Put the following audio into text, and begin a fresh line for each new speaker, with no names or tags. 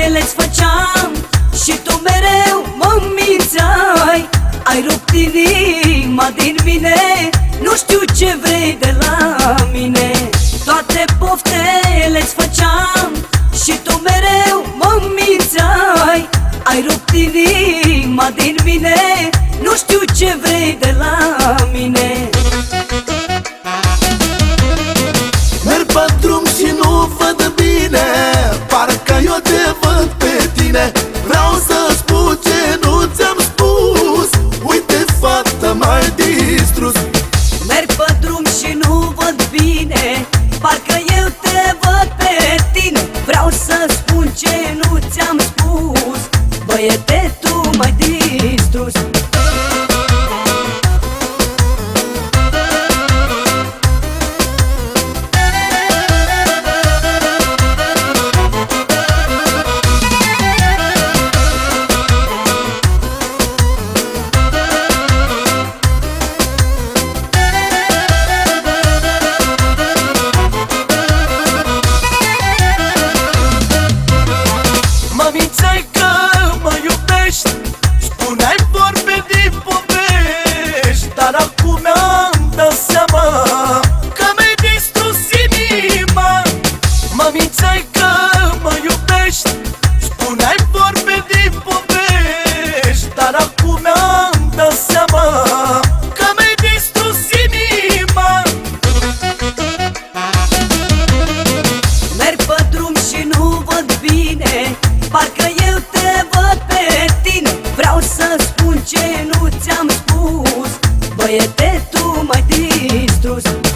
rele-ți făceam Și tu mereu mă mințai Ai rupt inima din mine Nu știu ce vrei de la mine. Toate poftele-ți făceam Și tu mereu mă mințai Ai rupt inima din mine Nu știu ce vrei de la mine.
tus Jesús.